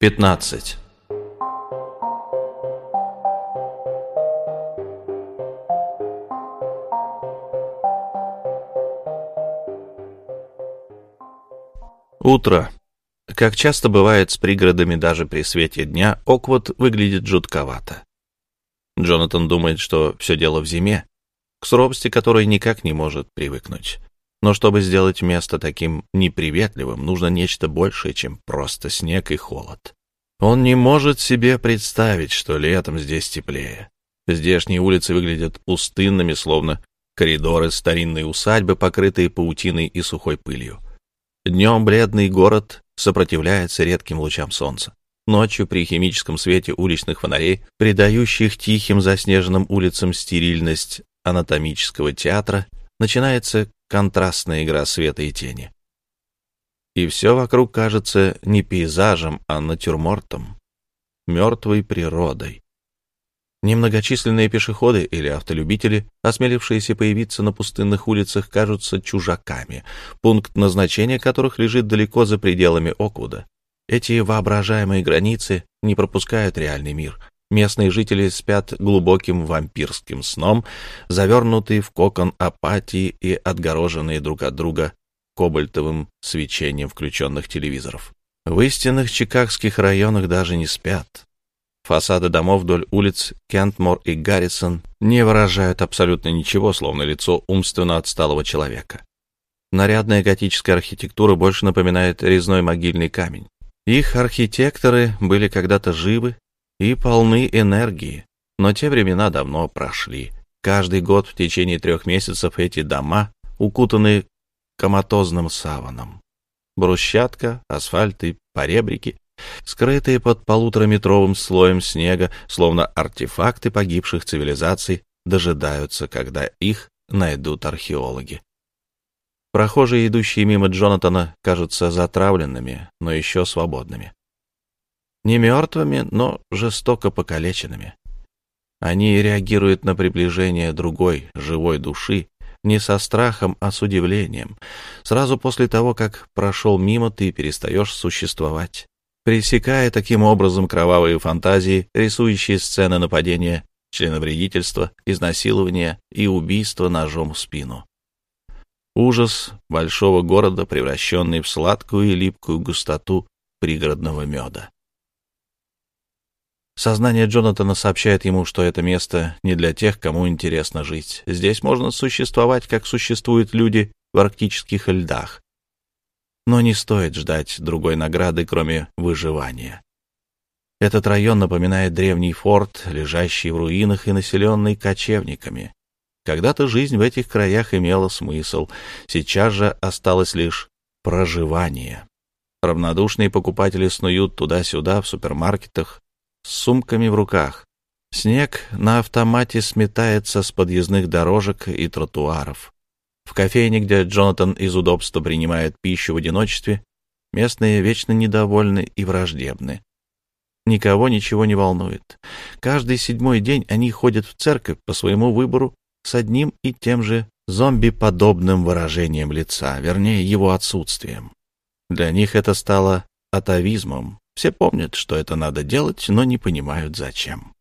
15. Утро. Как часто бывает с пригородами даже при свете дня, Оквуд выглядит жутковато. Джонатан думает, что все дело в зиме, к суровости которой никак не может привыкнуть. Но чтобы сделать место таким неприветливым, нужно нечто большее, чем просто снег и холод. Он не может себе представить, что летом здесь теплее. Здешние улицы выглядят пустынными, словно коридоры старинной усадьбы, покрытые паутиной и сухой пылью. Днем бледный город сопротивляется редким лучам солнца. Ночью при химическом свете уличных фонарей, придающих тихим заснеженным улицам стерильность анатомического театра, начинается контрастная игра света и тени. И все вокруг кажется не пейзажем, а натюрмортом, мертвой природой. Немногочисленные пешеходы или автолюбители, осмелившиеся появиться на пустынных улицах, кажутся чужаками, пункт назначения которых лежит далеко за пределами Оквуда. Эти воображаемые границы не пропускают реальный мир. Местные жители спят глубоким вампирским сном, завернутые в кокон апатии и отгороженные друг от друга кобальтовым свечением включенных телевизоров. В истинных чикагских районах даже не спят. Фасады домов вдоль улиц Кентмор и Гаррисон не выражают абсолютно ничего, словно лицо умственно отсталого человека. Нарядная готическая архитектура больше напоминает резной могильный камень. Их архитекторы были когда-то живы и полны энергии, но те времена давно прошли. Каждый год в течение трех месяцев эти дома, укутанные коматозным саваном. Брусчатка, асфальт и поребрики, скрытые под полутораметровым слоем снега, словно артефакты погибших цивилизаций, дожидаются, когда их найдут археологи. Прохожие, идущие мимо Джонатана, кажутся затравленными, но еще свободными. Не мертвыми, но жестоко покалеченными. Они реагируют на приближение другой, живой души, не со страхом, а с удивлением. Сразу после того, как прошел мимо, ты перестаешь существовать, пресекая таким образом кровавые фантазии, рисующие сцены нападения, членовредительства, изнасилования и убийства ножом в спину. Ужас большого города, превращенный в сладкую и липкую густоту пригородного меда. Сознание Джонатана сообщает ему, что это место не для тех, кому интересно жить. Здесь можно существовать, как существуют люди в арктических льдах. Но не стоит ждать другой награды, кроме выживания. Этот район напоминает древний форт, лежащий в руинах и населенный кочевниками. Когда-то жизнь в этих краях имела смысл, сейчас же осталось лишь проживание. Равнодушные покупатели снуют туда-сюда в супермаркетах, с сумками в руках. Снег на автомате сметается с подъездных дорожек и тротуаров. В кофейне, где Джонатан из удобства принимает пищу в одиночестве, местные вечно недовольны и враждебны. Никого ничего не волнует. Каждый седьмой день они ходят в церковь по своему выбору с одним и тем же зомби-подобным выражением лица, вернее, его отсутствием. Для них это стало атовизмом, все помнят, что это надо делать, но не понимают, зачем.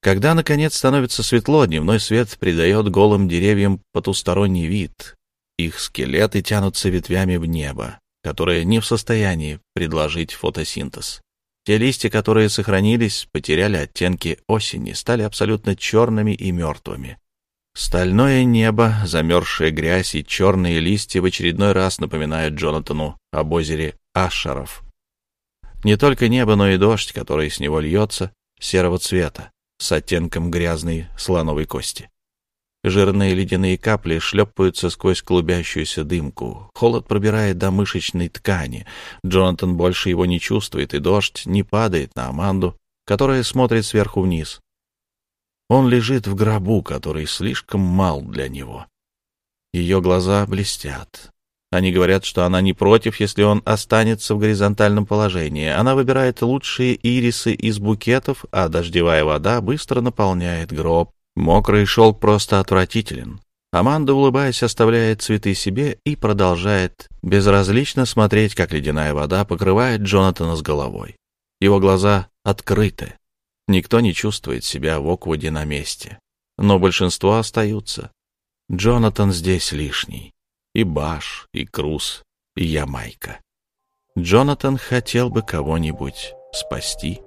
Когда, наконец, становится светло, дневной свет придает голым деревьям потусторонний вид. Их скелеты тянутся ветвями в небо, которое не в состоянии предложить фотосинтез. Те листья, которые сохранились, потеряли оттенки осени, стали абсолютно черными и мертвыми. Стальное небо, замерзшая грязь и черные листья в очередной раз напоминают Джонатану об озере Ашаров, не только небо, но и дождь, который с него льется, серого цвета, с оттенком грязной слоновой кости. Жирные ледяные капли шлепаются сквозь клубящуюся дымку. Холод пробирает до мышечной ткани. Джонатан больше его не чувствует, и дождь не падает на Аманду, которая смотрит сверху вниз. Он лежит в гробу, который слишком мал для него. Ее глаза блестят. Они говорят, что она не против, если он останется в горизонтальном положении. Она выбирает лучшие ирисы из букетов, а дождевая вода быстро наполняет гроб. Мокрый шелк просто отвратителен. Аманда, улыбаясь, оставляет цветы себе и продолжает безразлично смотреть, как ледяная вода покрывает Джонатана с головой. Его глаза открыты. Никто не чувствует себя в Оквуде на месте. Но большинство остаются. Джонатан здесь лишний. И Баш, и Круз, и Ямайка. Джонатан хотел бы кого-нибудь спасти.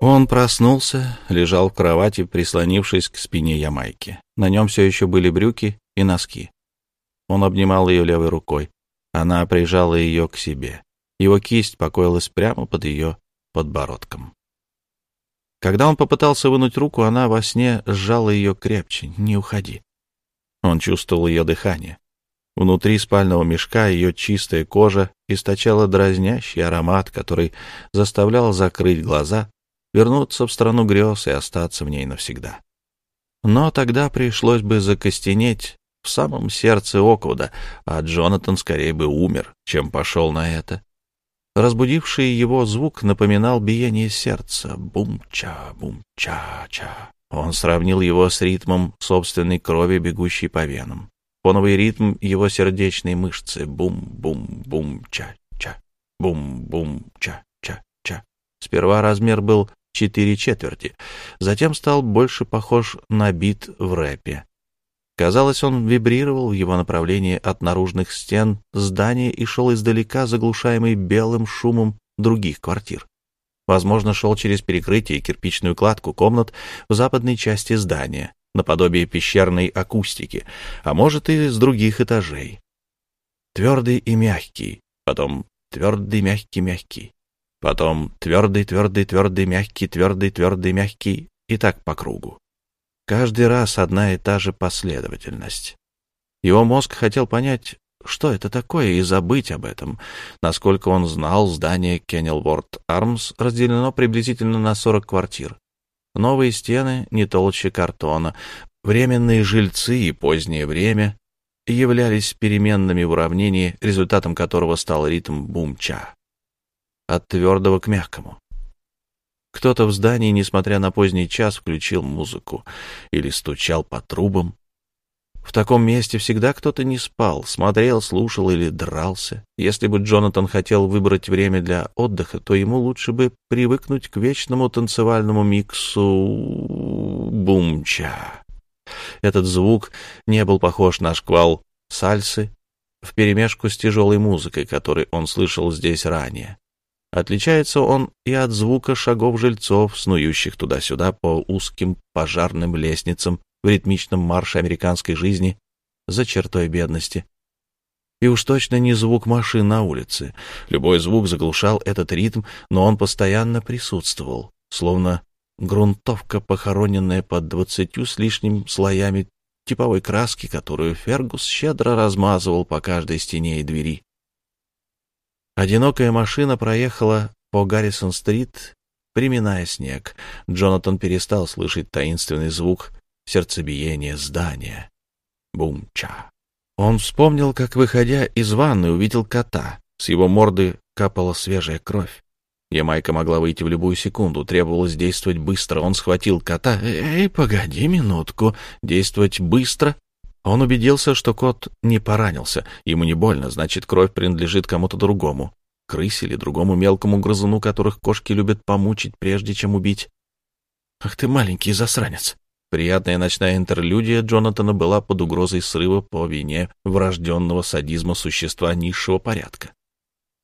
Он проснулся, лежал в кровати, прислонившись к спине Ямайки. На нем все еще были брюки и носки. Он обнимал ее левой рукой. Она прижала ее к себе. Его кисть покоилась прямо под ее подбородком. Когда он попытался вынуть руку, она во сне сжала ее крепче. «Не уходи». Он чувствовал ее дыхание. Внутри спального мешка ее чистая кожа источала дразнящий аромат, который заставлял закрыть глаза вернуться в страну грез и остаться в ней навсегда. Но тогда пришлось бы закостенеть в самом сердце Оквуда, а Джонатан скорее бы умер, чем пошел на это. Разбудивший его звук напоминал биение сердца. Бум-ча, бум-ча-ча. Он сравнил его с ритмом собственной крови, бегущей по венам. Фоновый ритм его сердечной мышцы. Бум-бум-бум-ча-ча. Бум-бум-ча-ча-ча. Сперва размер был четыре четверти. Затем стал больше похож на бит в рэпе. Казалось, он вибрировал в его направлении от наружных стен здания и шел издалека, заглушаемый белым шумом других квартир. Возможно, шел через перекрытие и кирпичную кладку комнат в западной части здания, наподобие пещерной акустики, а может и с других этажей. Твердый и мягкий, потом твердый, мягкий, мягкий. Потом твердый, твердый, твердый, мягкий, твердый, твердый, мягкий. И так по кругу. Каждый раз одна и та же последовательность. Его мозг хотел понять, что это такое, и забыть об этом. Насколько он знал, здание Кеннелворд Армс разделено приблизительно на 40 квартир. Новые стены не толще картона, временные жильцы и позднее время являлись переменными в уравнении, результатом которого стал ритм бумча от твердого к мягкому. Кто-то в здании, несмотря на поздний час, включил музыку или стучал по трубам. В таком месте всегда кто-то не спал, смотрел, слушал или дрался. Если бы Джонатан хотел выбрать время для отдыха, то ему лучше бы привыкнуть к вечному танцевальному миксу бумча. Этот звук не был похож на шквал сальсы вперемешку с тяжелой музыкой, которую он слышал здесь ранее. Отличается он и от звука шагов жильцов, снующих туда-сюда по узким пожарным лестницам в ритмичном марше американской жизни за чертой бедности. И уж точно не звук машин на улице. Любой звук заглушал этот ритм, но он постоянно присутствовал, словно грунтовка, похороненная под двадцатью с лишним слоями типовой краски, которую Фергус щедро размазывал по каждой стене и двери. Одинокая машина проехала по Гаррисон-стрит, приминая снег. Джонатан перестал слышать таинственный звук сердцебиения здания. Бум-ча. Он вспомнил, как, выходя из ванны, увидел кота. С его морды капала свежая кровь. Ямайка могла выйти в любую секунду, требовалось действовать быстро. Он схватил кота. «Эй, погоди минутку, действовать быстро он убедился, что кот не поранился, ему не больно, значит, кровь принадлежит кому-то другому, крысе или другому мелкому грызуну, которых кошки любят помучить, прежде чем убить. «Ах ты маленький засранец!» Приятная ночная интерлюдия Джонатана была под угрозой срыва по вине врожденного садизма существа низшего порядка.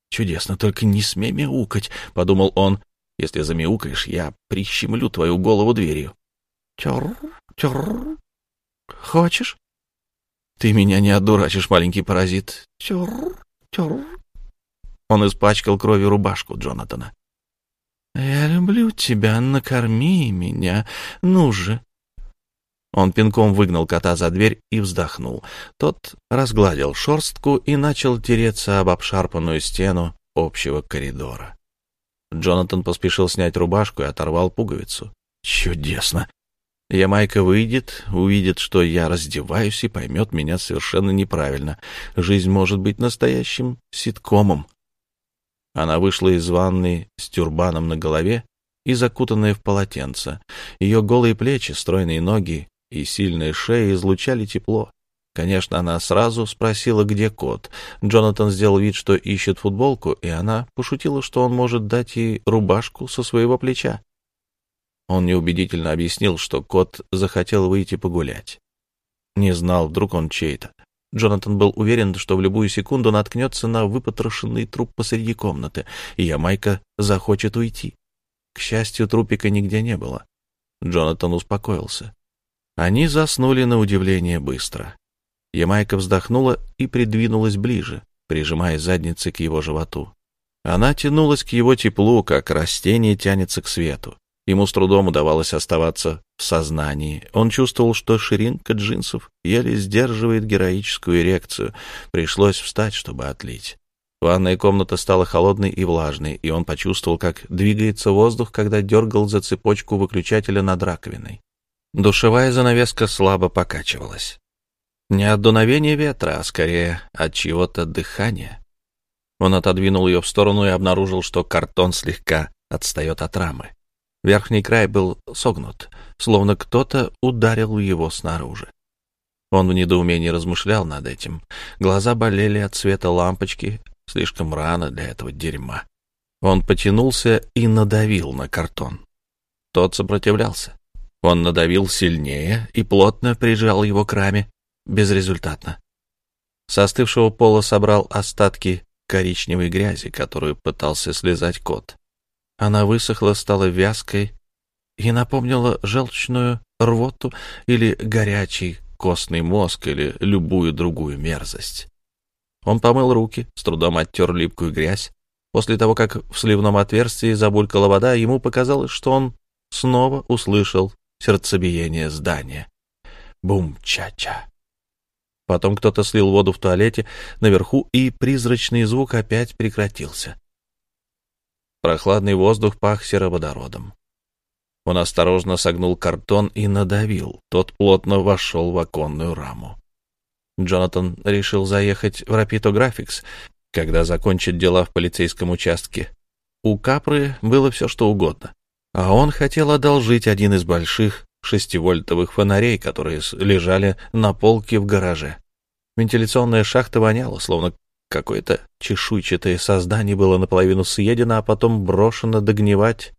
«Чудесно, только не смей мяукать», — подумал он. «Если замяукаешь, я прищемлю твою голову дверью». «Тёр, тёр. Хочешь?» Ты меня не отдурачишь, маленький паразит. Тюр, тюр. Он испачкал кровью рубашку Джонатана. Я люблю тебя, накорми меня, ну же. Он пинком выгнал кота за дверь и вздохнул. Тот разгладил шорстку и начал тереться об обшарпанную стену общего коридора. Джонатан поспешил снять рубашку и оторвал пуговицу. «Чудесно! Ямайка выйдет, увидит, что я раздеваюсь и поймет меня совершенно неправильно. Жизнь может быть настоящим ситкомом. Она вышла из ванны с тюрбаном на голове и закутанная в полотенце. Ее голые плечи, стройные ноги и сильная шея излучали тепло. Конечно, она сразу спросила, где кот. Джонатан сделал вид, что ищет футболку, и она пошутила, что он может дать ей рубашку со своего плеча. Он неубедительно объяснил, что кот захотел выйти погулять. Не знал, вдруг он чей-то. Джонатан был уверен, что в любую секунду наткнется на выпотрошенный труп посреди комнаты, и Ямайка захочет уйти. К счастью, трупика нигде не было. Джонатан успокоился. Они заснули на удивление быстро. Ямайка вздохнула и придвинулась ближе, прижимая задницей к его животу. Она тянулась к его теплу, как растение тянется к свету. Ему с трудом удавалось оставаться в сознании. Он чувствовал, что ширинка джинсов еле сдерживает героическую эрекцию. Пришлось встать, чтобы отлить. Ванная комната стала холодной и влажной, и он почувствовал, как двигается воздух, когда дергал за цепочку выключателя над раковиной. Душевая занавеска слабо покачивалась. Не от дуновения ветра, а скорее от чего-то дыхания. Он отодвинул ее в сторону и обнаружил, что картон слегка отстает от рамы. Верхний край был согнут, словно кто-то ударил его снаружи. Он в недоумении размышлял над этим. Глаза болели от света лампочки, слишком рано для этого дерьма. Он потянулся и надавил на картон. Тот сопротивлялся. Он надавил сильнее и плотно прижал его к раме, безрезультатно. С остывшего пола собрал остатки коричневой грязи, которую пытался слезать кот. Она высохла, стала вязкой и напомнила желчную рвоту или горячий костный мозг или любую другую мерзость. Он помыл руки, с трудом оттер липкую грязь. После того, как в сливном отверстии забулькала вода, ему показалось, что он снова услышал сердцебиение здания. Бум-ча-ча. Потом кто-то слил воду в туалете наверху, и призрачный звук опять прекратился. Прохладный воздух пах сероводородом. Он осторожно согнул картон и надавил. Тот плотно вошел в оконную раму. Джонатан решил заехать в Рапито Графикс, когда закончит дела в полицейском участке. У Капры было все, что угодно. А он хотел одолжить один из больших шестивольтовых фонарей, которые лежали на полке в гараже. Вентиляционная шахта воняла, словно какое-то чешуйчатое создание было наполовину съедено, а потом брошено догнивать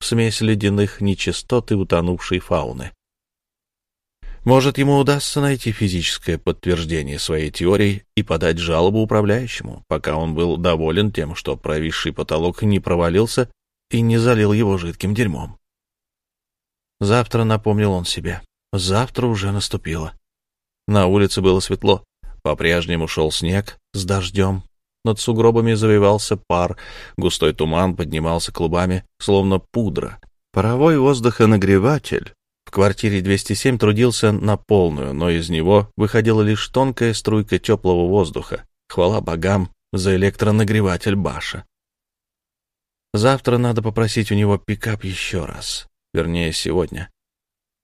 в смесь ледяных нечистот и утонувшей фауны. Может, ему удастся найти физическое подтверждение своей теории и подать жалобу управляющему, пока он был доволен тем, что провисший потолок не провалился и не залил его жидким дерьмом. Завтра, напомнил он себе, завтра уже наступило. На улице было светло. По-прежнему шел снег с дождем. Над сугробами завивался пар, густой туман поднимался клубами, словно пудра. Паровой воздухонагреватель в квартире 207 трудился на полную, но из него выходила лишь тонкая струйка теплого воздуха. Хвала богам за электронагреватель Баша. Завтра надо попросить у него пикап еще раз. Вернее, сегодня.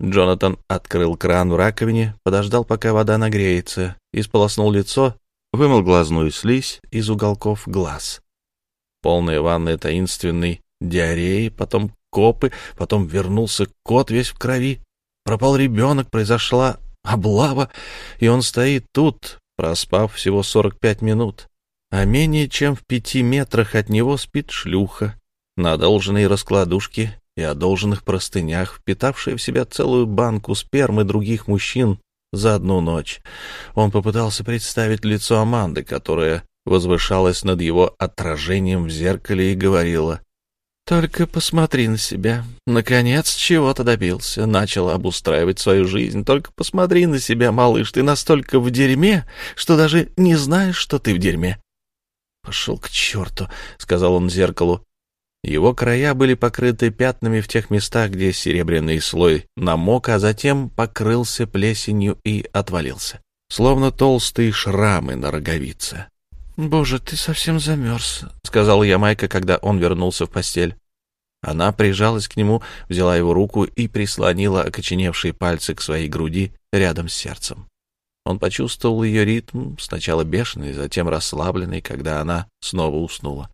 Джонатан открыл кран в раковине, подождал, пока вода нагреется, исполоснул лицо, вымыл глазную слизь из уголков глаз. Полная ванная таинственной диареи, потом копы, потом вернулся кот весь в крови, пропал ребенок, произошла облава, и он стоит тут, проспав всего сорок пять минут, а менее чем в пяти метрах от него спит шлюха на одолженной раскладушке и одолженных простынях, впитавшая в себя целую банку спермы других мужчин за одну ночь. Он попытался представить лицо Аманды, которая возвышалась над его отражением в зеркале и говорила «Только посмотри на себя. Наконец, чего-то добился. Начал обустраивать свою жизнь. Только посмотри на себя, малыш. Ты настолько в дерьме, что даже не знаешь, что ты в дерьме». «Пошел к черту», — сказал он зеркалу. Его края были покрыты пятнами в тех местах, где серебряный слой намок, а затем покрылся плесенью и отвалился, словно толстые шрамы на роговице. «Боже, ты совсем замерз», — сказал Ямайка, когда он вернулся в постель. Она прижалась к нему, взяла его руку и прислонила окоченевшие пальцы к своей груди рядом с сердцем. Он почувствовал ее ритм, сначала бешеный, затем расслабленный, когда она снова уснула.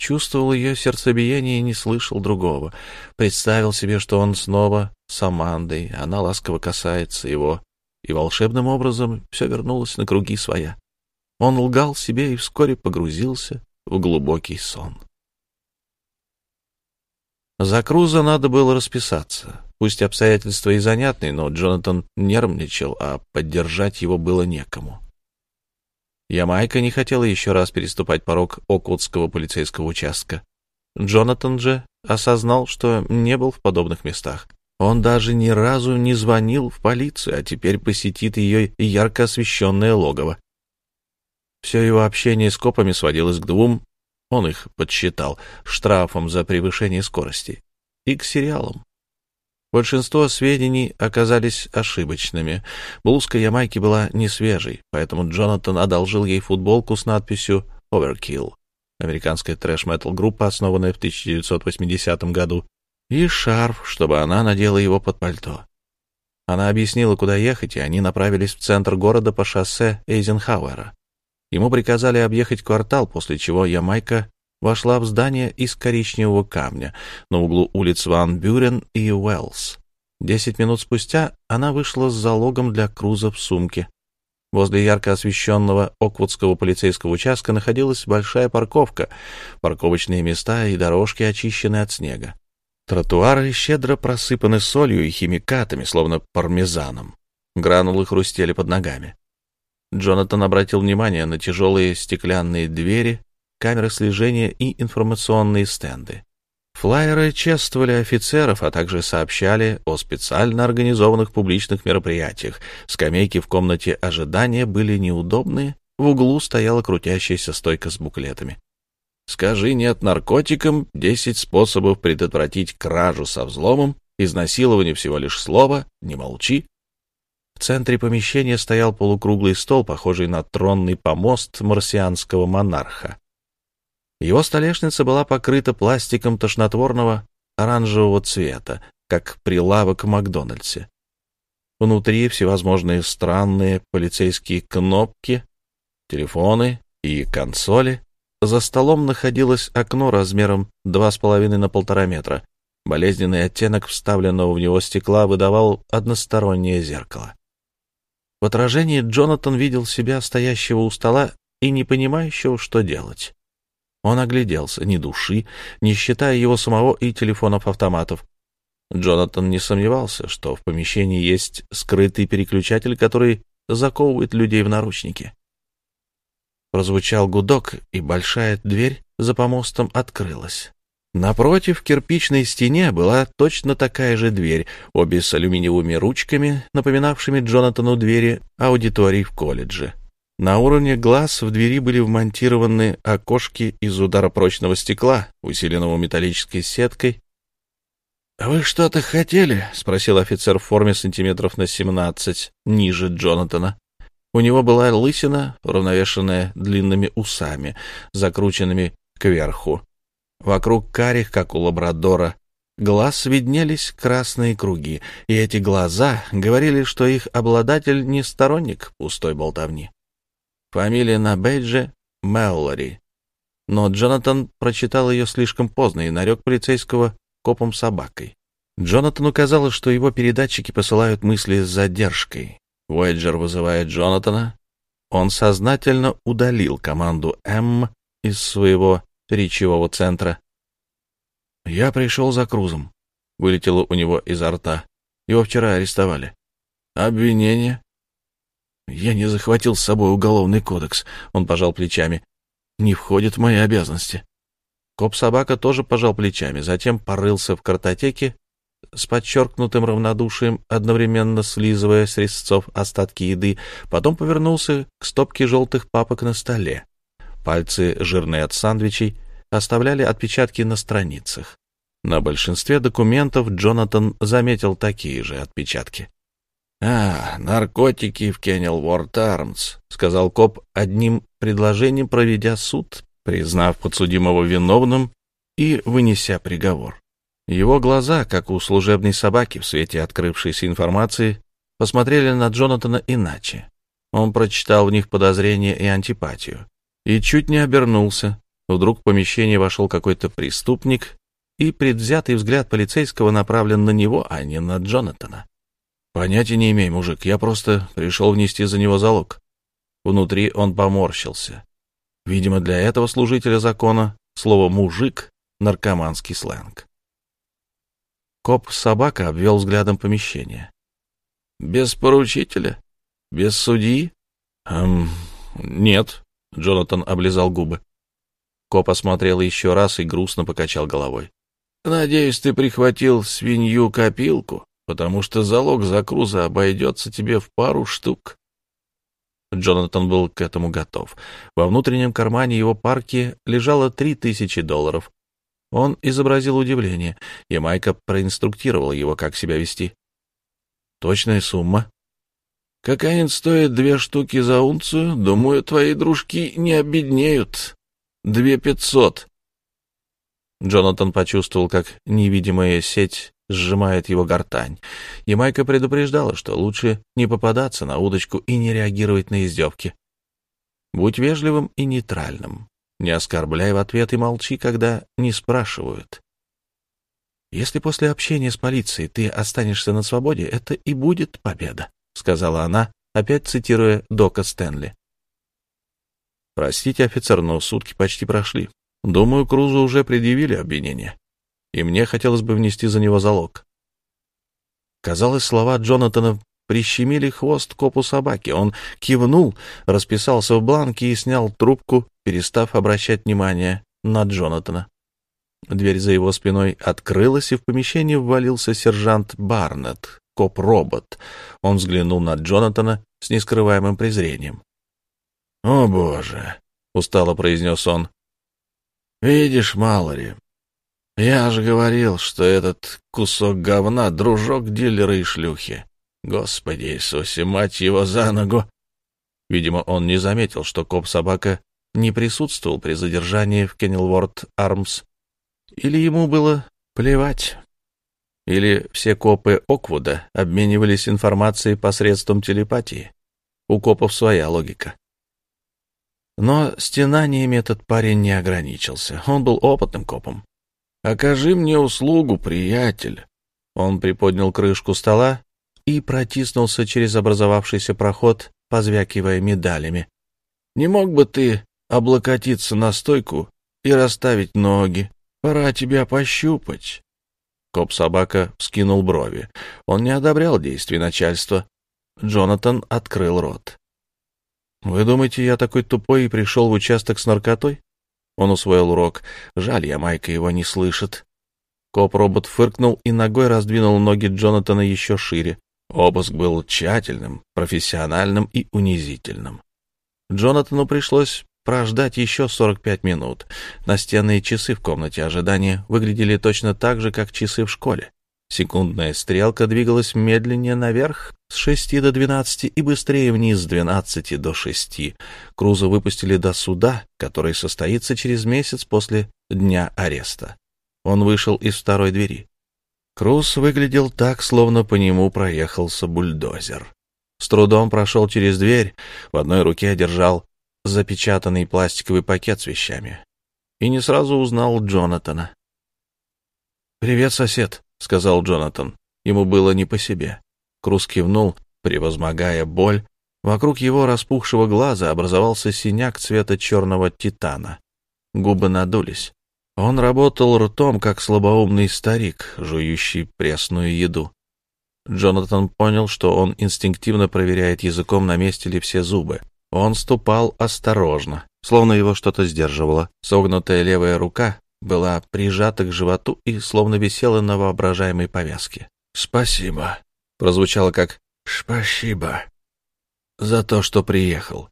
Чувствовал ее сердцебиение и не слышал другого. Представил себе, что он снова с Амандой, она ласково касается его, и волшебным образом все вернулось на круги своя. Он лгал себе и вскоре погрузился в глубокий сон. За Круза надо было расписаться. Пусть обстоятельства и занятные, но Джонатан нервничал, а поддержать его было некому. Ямайка не хотела еще раз переступать порог Оквудского полицейского участка. Джонатан же осознал, что не был в подобных местах. Он даже ни разу не звонил в полицию, а теперь посетит ее ярко освещенное логово. Все его общение с копами сводилось к двум он их подсчитал штрафом за превышение скорости и к сериалам. Большинство сведений оказались ошибочными. Блузка Ямайки была не свежей, поэтому Джонатан одолжил ей футболку с надписью «Overkill» американская трэш-метал группа, основанная в 1980 году, и шарф, чтобы она надела его под пальто. Она объяснила, куда ехать, и они направились в центр города по шоссе Эйзенхауэра. Ему приказали объехать квартал, после чего Ямайка вошла в здание из коричневого камня на углу улиц Ван Бюрен и Уэллс. Десять минут спустя она вышла с залогом для круза в сумке. Возле ярко освещенного Оквудского полицейского участка находилась большая парковка, парковочные места и дорожки очищены от снега. Тротуары щедро просыпаны солью и химикатами, словно пармезаном. Гранулы хрустели под ногами. Джонатан обратил внимание на тяжелые стеклянные двери, камеры слежения и информационные стенды. Флайеры чествовали офицеров, а также сообщали о специально организованных публичных мероприятиях. Скамейки в комнате ожидания были неудобные, в углу стояла крутящаяся стойка с буклетами. «Скажи нет наркотикам, десять способов предотвратить кражу со взломом, изнасилование всего лишь слова, не молчи, в центре помещения стоял полукруглый стол, похожий на тронный помост марсианского монарха. Его столешница была покрыта пластиком тошнотворного оранжевого цвета, как прилавок в Макдональдсе. Внутри всевозможные странные полицейские кнопки, телефоны и консоли. За столом находилось окно размером 2,5 на полтора метра. Болезненный оттенок вставленного в него стекла выдавал одностороннее зеркало. В отражении Джонатан видел себя, стоящего у стола и не понимающего, что делать. Он огляделся, ни души, не считая его самого и телефонов-автоматов. Джонатан не сомневался, что в помещении есть скрытый переключатель, который заковывает людей в наручники. Прозвучал гудок, и большая дверь за помостом открылась. Напротив кирпичной стене была точно такая же дверь, обе с алюминиевыми ручками, напоминавшими Джонатану двери аудиторий в колледже. На уровне глаз в двери были вмонтированы окошки из ударопрочного стекла, усиленного металлической сеткой. «Вы что-то хотели?» — спросил офицер в форме сантиметров на семнадцать, ниже Джонатана. У него была лысина, уравновешенная длинными усами, закрученными кверху. Вокруг карих, как у лабрадора, глаз виднелись красные круги, и эти глаза говорили, что их обладатель не сторонник пустой болтовни. Фамилия на бейдже — Меллори. Но Джонатан прочитал ее слишком поздно и нарек полицейского копом собакой. Джонатану казалось, что его передатчики посылают мысли с задержкой. Вояджер вызывает Джонатана. Он сознательно удалил команду «М» из своего речевого центра. «Я пришел за Крузом», — вылетело у него изо рта. «Его вчера арестовали». «Обвинение?» «Я не захватил с собой уголовный кодекс», — он пожал плечами. «Не входит в мои обязанности». Коп-собака тоже пожал плечами, затем порылся в картотеке с подчеркнутым равнодушием, одновременно слизывая с резцов остатки еды, потом повернулся к стопке желтых папок на столе. Пальцы, жирные от сандвичей, оставляли отпечатки на страницах. На большинстве документов Джонатан заметил такие же отпечатки. «А, наркотики в Кеннелворд Армс», — сказал коп одним предложением, проведя суд, признав подсудимого виновным и вынеся приговор. Его глаза, как у служебной собаки в свете открывшейся информации, посмотрели на Джонатана иначе. Он прочитал в них подозрение и антипатию и чуть не обернулся. Вдруг в помещение вошел какой-то преступник, и предвзятый взгляд полицейского направлен на него, а не на Джонатана. «Понятия не имею, мужик, я просто пришел внести за него залог». Внутри он поморщился. Видимо, для этого служителя закона слово «мужик» — наркоманский сленг. Коп-собака обвел взглядом помещение. «Без поручителя? Без судьи?» «Эм, нет», — Джонатан облизал губы. Коп осмотрел еще раз и грустно покачал головой. «Надеюсь, ты прихватил свинью-копилку, потому что залог за Круза обойдется тебе в пару штук». Джонатан был к этому готов. Во внутреннем кармане его парки лежало три тысячи долларов. Он изобразил удивление, и Майка проинструктировала его, как себя вести. «Точная сумма?» «Кокаин стоит две штуки за унцию. Думаю, твои дружки не обеднеют. Две пятьсот». Джонатан почувствовал, как невидимая сеть сжимает его гортань. И Майка предупреждала, что лучше не попадаться на удочку и не реагировать на издевки. Будь вежливым и нейтральным. Не оскорбляй в ответ и молчи, когда не спрашивают. «Если после общения с полицией ты останешься на свободе, это и будет победа», — сказала она, опять цитируя Дока Стэнли. «Простите, офицер, но сутки почти прошли. Думаю, Крузу уже предъявили обвинение и мне хотелось бы внести за него залог. Казалось, слова Джонатана прищемили хвост копу собаки. Он кивнул, расписался в бланке и снял трубку, перестав обращать внимание на Джонатана. Дверь за его спиной открылась, и в помещение ввалился сержант Барнетт, коп-робот. Он взглянул на Джонатана с нескрываемым презрением. — О, боже! — устало произнес он. — Видишь, Малори, я же говорил, что этот кусок говна — дружок дилера и шлюхи. Господи Иисусе, мать его за ногу! Видимо, он не заметил, что коп-собака не присутствовал при задержании в Кеннелворд Армс. Или ему было плевать. Или все копы Оквуда обменивались информацией посредством телепатии. У копов своя логика. Но стенаниями этот парень не ограничился. Он был опытным копом. «Окажи мне услугу, приятель». Он приподнял крышку стола и протиснулся через образовавшийся проход, позвякивая медалями. «Не мог бы ты облокотиться на стойку и расставить ноги? Пора тебя пощупать». Коп-собака вскинул брови. Он не одобрял действий начальства. Джонатан открыл рот. «Вы думаете, я такой тупой и пришел в участок с наркотой? Он усвоил урок. Жаль, я Майка его не слышит. Коп-робот фыркнул и ногой раздвинул ноги Джонатана еще шире. Обыск был тщательным, профессиональным и унизительным. Джонатану пришлось прождать еще 45 минут. Настенные часы в комнате ожидания выглядели точно так же, как часы в школе. Секундная стрелка двигалась медленнее наверх с 6 до 12 и быстрее вниз с 12 до 6. Круза выпустили до суда, который состоится через месяц после дня ареста. Он вышел из второй двери. Круз выглядел так, словно по нему проехался бульдозер. С трудом прошел через дверь, в одной руке держал запечатанный пластиковый пакет с вещами. И не сразу узнал Джонатана. «Привет, сосед», — сказал Джонатан. Ему было не по себе. Круз кивнул, превозмогая боль. Вокруг его распухшего глаза образовался синяк цвета черного титана. Губы надулись. Он работал ртом, как слабоумный старик, жующий пресную еду. Джонатан понял, что он инстинктивно проверяет языком, на месте ли все зубы. Он ступал осторожно, словно его что-то сдерживало. Согнутая левая рука была прижата к животу и словно висела на воображаемой повязке. «Спасибо», — прозвучало как «спасибо» за то, что приехал.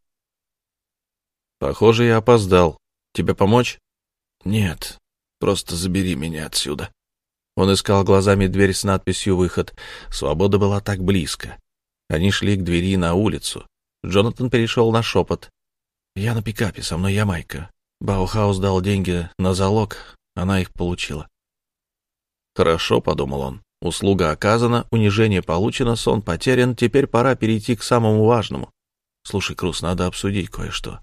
«Похоже, я опоздал. Тебе помочь?» «Нет, просто забери меня отсюда». Он искал глазами дверь с надписью «Выход». Свобода была так близко. Они шли к двери на улицу. Джонатан перешел на шепот. «Я на пикапе, со мной Ямайка. Баухаус дал деньги на залог, она их получила. «Хорошо», — подумал он, — «услуга оказана, унижение получено, сон потерян, теперь пора перейти к самому важному. Слушай, Крус, надо обсудить кое-что».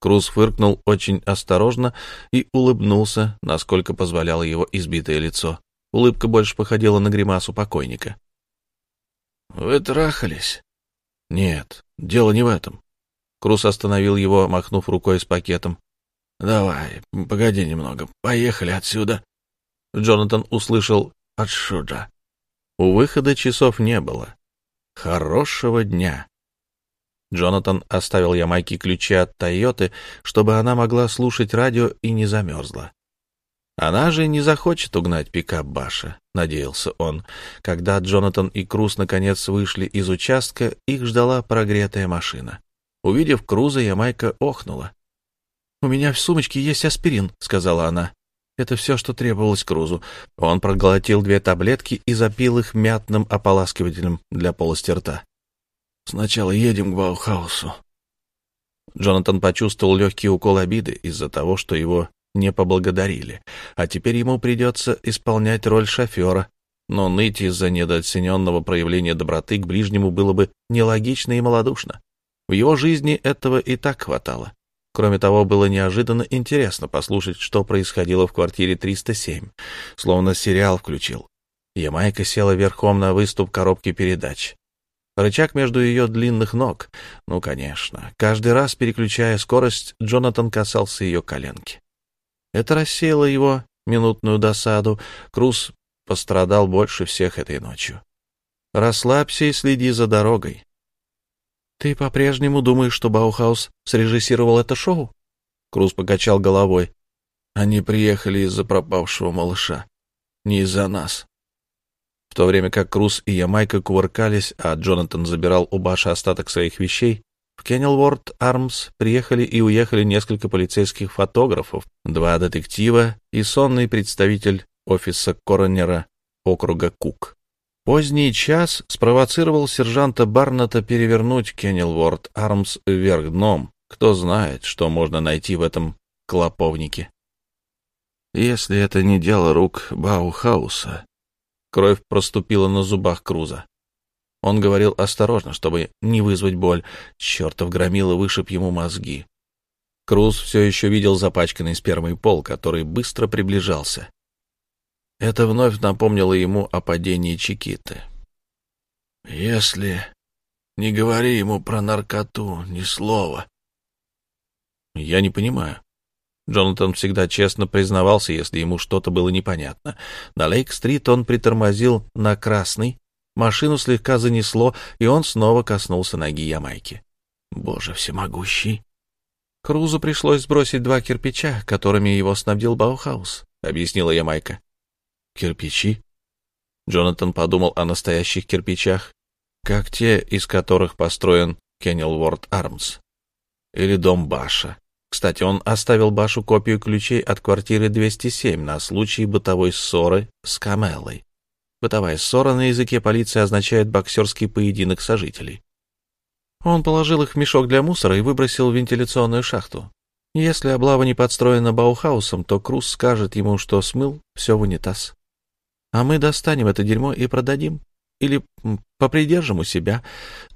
Круз фыркнул очень осторожно и улыбнулся, насколько позволяло его избитое лицо. Улыбка больше походила на гримасу покойника. «Вы трахались?» «Нет, дело не в этом». Круз остановил его, махнув рукой с пакетом. «Давай, погоди немного, поехали отсюда». Джонатан услышал от Шуджа. У выхода часов не было. Хорошего дня. Джонатан оставил Ямайке ключи от Тойоты, чтобы она могла слушать радио и не замерзла. Она же не захочет угнать пикап Баша, надеялся он. Когда Джонатан и Круз наконец вышли из участка, их ждала прогретая машина. Увидев Круза, Ямайка охнула. «У меня в сумочке есть аспирин», — сказала она. Это все, что требовалось Крузу. Он проглотил две таблетки и запил их мятным ополаскивателем для полости рта. «Сначала едем к Баухаусу». Джонатан почувствовал легкий укол обиды из-за того, что его не поблагодарили, а теперь ему придется исполнять роль шофера. Но ныть из-за недооцененного проявления доброты к ближнему было бы нелогично и малодушно. В его жизни этого и так хватало. Кроме того, было неожиданно интересно послушать, что происходило в квартире 307. Словно сериал включил. Ямайка села верхом на выступ коробки передач. Рычаг между ее длинных ног. Ну, конечно. Каждый раз, переключая скорость, Джонатан касался ее коленки. Это рассеяло его минутную досаду. Круз пострадал больше всех этой ночью. «Расслабься и следи за дорогой. «Ты по-прежнему думаешь, что Баухаус срежиссировал это шоу?» Круз покачал головой. «Они приехали из-за пропавшего малыша. Не из-за нас». В то время как Круз и Ямайка кувыркались, а Джонатан забирал у Баша остаток своих вещей, в Кеннелворд Армс приехали и уехали несколько полицейских фотографов, два детектива и сонный представитель офиса коронера округа Кук. Поздний час спровоцировал сержанта Барната перевернуть Кеннелворд Армс вверх дном. Кто знает, что можно найти в этом клоповнике. Если это не дело рук Баухауса. Кровь проступила на зубах Круза. Он говорил осторожно, чтобы не вызвать боль. Чертов громила вышиб ему мозги. Круз все еще видел запачканный спермой пол, который быстро приближался. Это вновь напомнило ему о падении Чикиты. «Если не говори ему про наркоту, ни слова». «Я не понимаю». Джонатан всегда честно признавался, если ему что-то было непонятно. На Лейк-стрит он притормозил на красный, машину слегка занесло, и он снова коснулся ноги Ямайки. «Боже всемогущий!» Крузу пришлось сбросить два кирпича, которыми его снабдил Баухаус, — объяснила Ямайка. Кирпичи? Джонатан подумал о настоящих кирпичах, как те, из которых построен Кеннелворд Армс. Или дом Баша. Кстати, он оставил Башу копию ключей от квартиры 207 на случай бытовой ссоры с Камеллой. Бытовая ссора на языке полиции означает боксерский поединок сожителей. Он положил их в мешок для мусора и выбросил в вентиляционную шахту. Если облава не подстроена Баухаусом, то Круз скажет ему, что смыл все в унитаз. А мы достанем это дерьмо и продадим. Или попридержим у себя.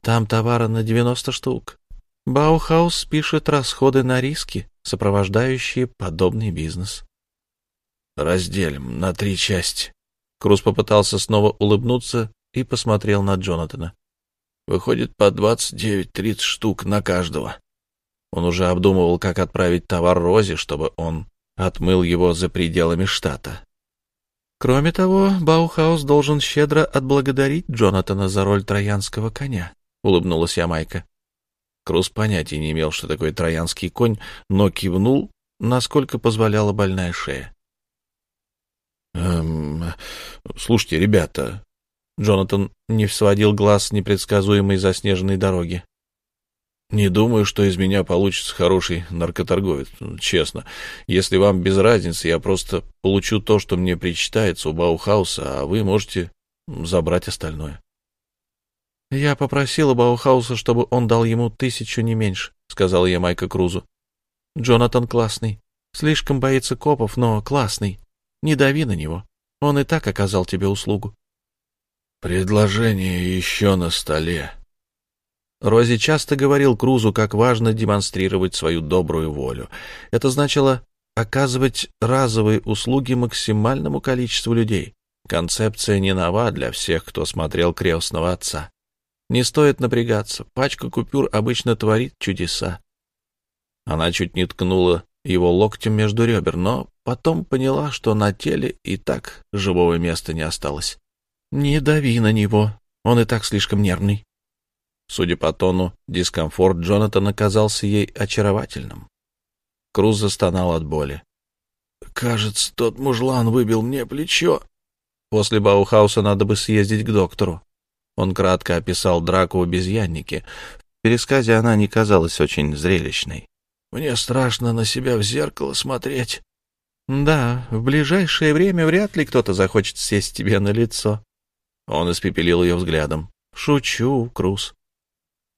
Там товара на 90 штук. Баухаус пишет расходы на риски, сопровождающие подобный бизнес. Разделим на три части. Круз попытался снова улыбнуться и посмотрел на Джонатана. Выходит по 29-30 штук на каждого. Он уже обдумывал, как отправить товар Розе, чтобы он отмыл его за пределами штата. Кроме того, Баухаус должен щедро отблагодарить Джонатана за роль троянского коня, — улыбнулась Ямайка. Круз понятия не имел, что такое троянский конь, но кивнул, насколько позволяла больная шея. «Эм, слушайте, ребята...» Джонатан не сводил глаз с непредсказуемой заснеженной дороги. Не думаю, что из меня получится хороший наркоторговец, честно. Если вам без разницы, я просто получу то, что мне причитается у Баухауса, а вы можете забрать остальное. Я попросила Баухауса, чтобы он дал ему тысячу, не меньше, сказала я Майка Крузу. Джонатан классный. Слишком боится копов, но классный. Не дави на него. Он и так оказал тебе услугу. Предложение еще на столе, Рози часто говорил Крузу, как важно демонстрировать свою добрую волю. Это значило оказывать разовые услуги максимальному количеству людей. Концепция не нова для всех, кто смотрел «Крестного отца». Не стоит напрягаться, пачка купюр обычно творит чудеса. Она чуть не ткнула его локтем между ребер, но потом поняла, что на теле и так живого места не осталось. «Не дави на него, он и так слишком нервный». Судя по тону, дискомфорт Джонатана казался ей очаровательным. Круз застонал от боли. «Кажется, тот мужлан выбил мне плечо». После Баухауса надо бы съездить к доктору. Он кратко описал драку в обезьяннике. В пересказе она не казалась очень зрелищной. «Мне страшно на себя в зеркало смотреть». «Да, в ближайшее время вряд ли кто-то захочет сесть тебе на лицо». Он испепелил ее взглядом. «Шучу, Круз.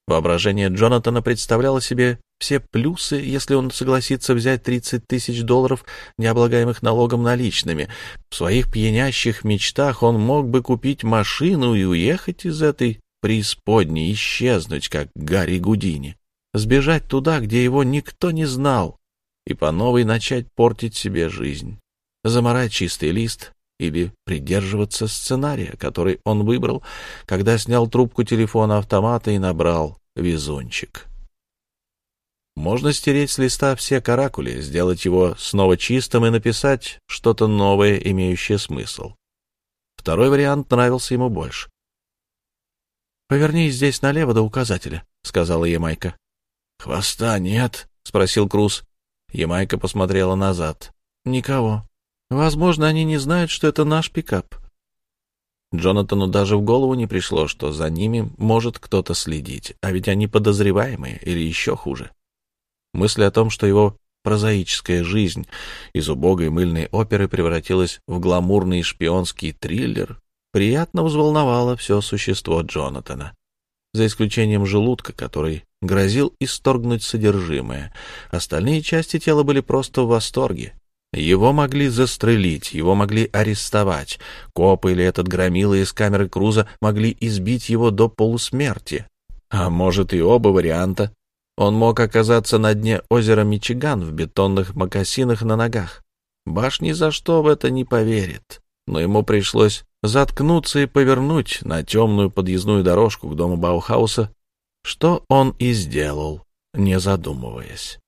Воображение Джонатана представляло себе все плюсы, если он согласится взять 30 тысяч долларов, не облагаемых налогом наличными. В своих пьянящих мечтах он мог бы купить машину и уехать из этой преисподней, исчезнуть, как Гарри Гудини, сбежать туда, где его никто не знал, и по новой начать портить себе жизнь, заморать чистый лист или придерживаться сценария, который он выбрал, когда снял трубку телефона автомата и набрал «Везунчик». Можно стереть с листа все каракули, сделать его снова чистым и написать что-то новое, имеющее смысл. Второй вариант нравился ему больше. «Поверни здесь налево до указателя», — сказала Ямайка. «Хвоста нет?» — спросил Круз. Ямайка посмотрела назад. «Никого. Возможно, они не знают, что это наш пикап». Джонатану даже в голову не пришло, что за ними может кто-то следить, а ведь они подозреваемые или еще хуже. Мысль о том, что его прозаическая жизнь из убогой мыльной оперы превратилась в гламурный шпионский триллер, приятно взволновала все существо Джонатана. За исключением желудка, который грозил исторгнуть содержимое. Остальные части тела были просто в восторге. Его могли застрелить, его могли арестовать. Копы или этот громила из камеры Круза могли избить его до полусмерти. А может и оба варианта он мог оказаться на дне озера Мичиган в бетонных мокасинах на ногах. Баш ни за что в это не поверит, но ему пришлось заткнуться и повернуть на темную подъездную дорожку к дому Баухауса, что он и сделал, не задумываясь.